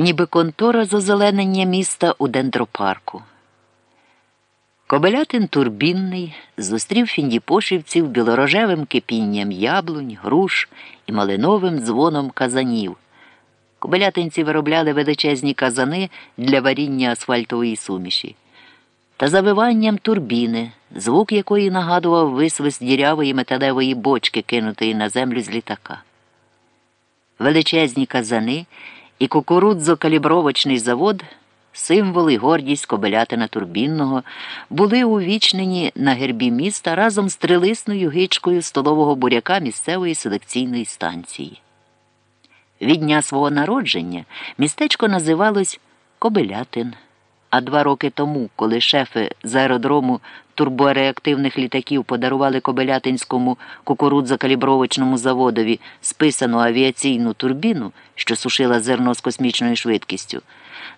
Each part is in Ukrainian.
ніби контора з озеленення міста у дендропарку. Кобелятин турбінний зустрів фіндіпошівців білорожевим кипінням яблунь, груш і малиновим дзвоном казанів. Кобелятинці виробляли величезні казани для варіння асфальтової суміші. Та завиванням турбіни, звук якої нагадував висвист дірявої металевої бочки, кинутої на землю з літака. Величезні казани і кукурудзо-калібровочний завод, символ і гордість Кобелятина Турбінного, були увічнені на гербі міста разом з трилисною гичкою столового буряка місцевої селекційної станції. Від дня свого народження містечко називалось Кобелятин. А два роки тому, коли шефи з аеродрому турбореактивних літаків подарували Кобелятинському кукурудзокалібровочному заводові списану авіаційну турбіну, що сушила зерно з космічною швидкістю,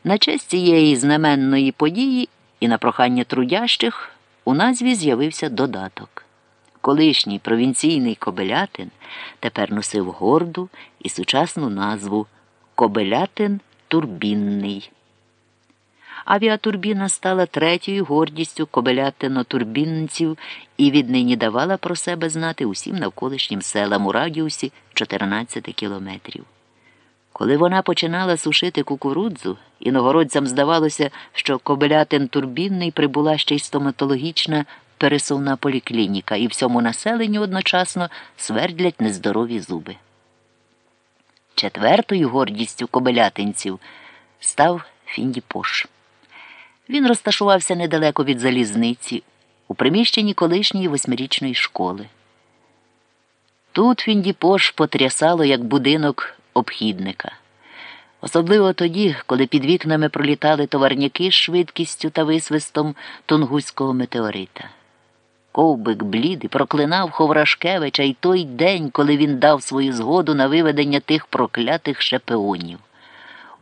на честь цієї знаменної події і на прохання трудящих у назві з'явився додаток. Колишній провінційний Кобелятин тепер носив горду і сучасну назву Кобелятин Турбінний. Авіатурбіна стала третьою гордістю кобелятино-турбінців і віднині давала про себе знати усім навколишнім селам у радіусі 14 кілометрів. Коли вона починала сушити кукурудзу, іногородцям здавалося, що кобелятин турбінний прибула ще й стоматологічна пересувна поліклініка, і всьому населенню одночасно свердлять нездорові зуби. Четвертою гордістю кобелятинців став Фіндіпош. Він розташувався недалеко від залізниці, у приміщенні колишньої восьмирічної школи. Тут Фіндіпош потрясало як будинок обхідника. Особливо тоді, коли під вікнами пролітали товарняки з швидкістю та висвистом тунгуського метеорита. Ковбик блідий проклинав Ховрашкевича й той день, коли він дав свою згоду на виведення тих проклятих шепеонів.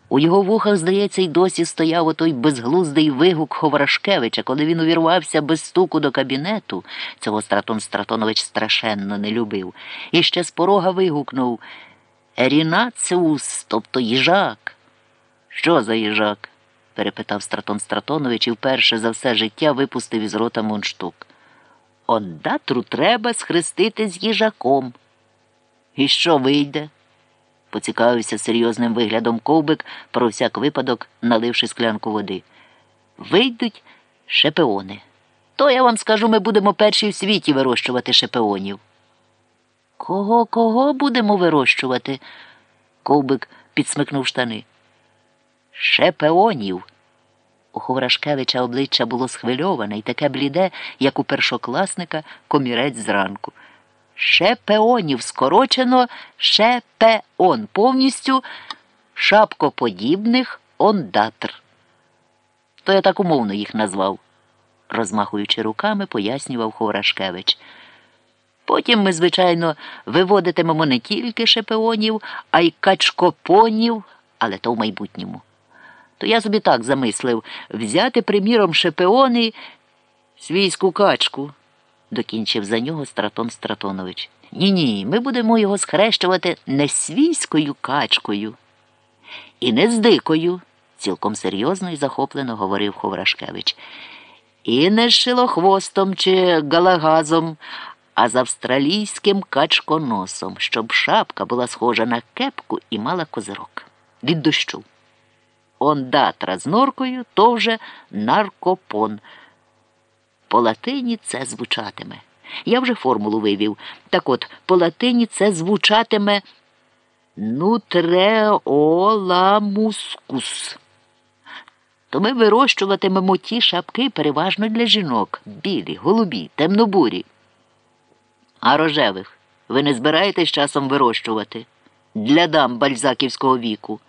У його вухах, здається, й досі стояв отой безглуздий вигук Ховрашкевича, коли він увірвався без стуку до кабінету. Цього Стратон Стратонович страшенно не любив. І ще з порога вигукнув Ерінацеус, тобто їжак. Що за їжак? перепитав Стратон Стратонович і вперше за все життя випустив із рота мундштук. Ондатру треба схрестити з їжаком. І що вийде? Поцікавився серйозним виглядом ковбик, про всяк випадок, наливши склянку води. Вийдуть шепеони. То я вам скажу, ми будемо перші в світі вирощувати шепеонів. Кого, кого будемо вирощувати? Ковбик підсмикнув штани. Шепеонів. У Ховрашкевича обличчя було схвильоване і таке бліде, як у першокласника комірець зранку. Шепеонів скорочено шепеон, повністю шапкоподібних ондатр. То я так умовно їх назвав, розмахуючи руками, пояснював Ховрашкевич. Потім ми, звичайно, виводитимемо не тільки шепеонів, а й качкопонів, але то в майбутньому. То я собі так замислив взяти, приміром, шепеони свійську качку докінчив за нього Стратон Стратонович. Ні, ні, ми будемо його схрещувати не свійською качкою і не з дикою, цілком серйозно і захоплено говорив Ховрашкевич. І не з шилохвостом чи галагазом, а з австралійським качконосом, щоб шапка була схожа на кепку і мала козирок. Від дощу. Ондатра з норкою то вже наркопон. По латині це звучатиме. Я вже формулу вивів. Так от, по латині це звучатиме нутреоламускус. То ми вирощуватимемо ті шапки переважно для жінок білі, голубі, темнобурі. А рожевих ви не збираєтесь часом вирощувати для дам бальзаківського віку.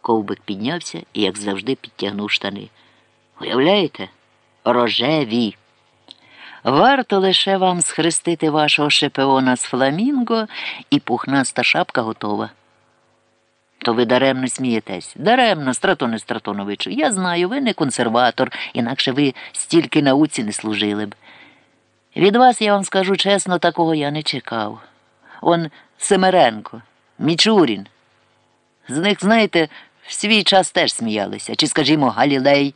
Ковбик піднявся і, як завжди, підтягнув штани. Уявляєте? Рожеві. Варто лише вам схрестити вашого шепеона з фламінго, і пухнаста шапка готова. То ви даремно смієтесь. Даремно, Стратоне Стратоновичу. Я знаю, ви не консерватор, інакше ви стільки науці не служили б. Від вас, я вам скажу чесно, такого я не чекав. Он Семеренко, Мічурін. З них, знаєте, В свій час теж сміялися, чи, скажімо, Галілей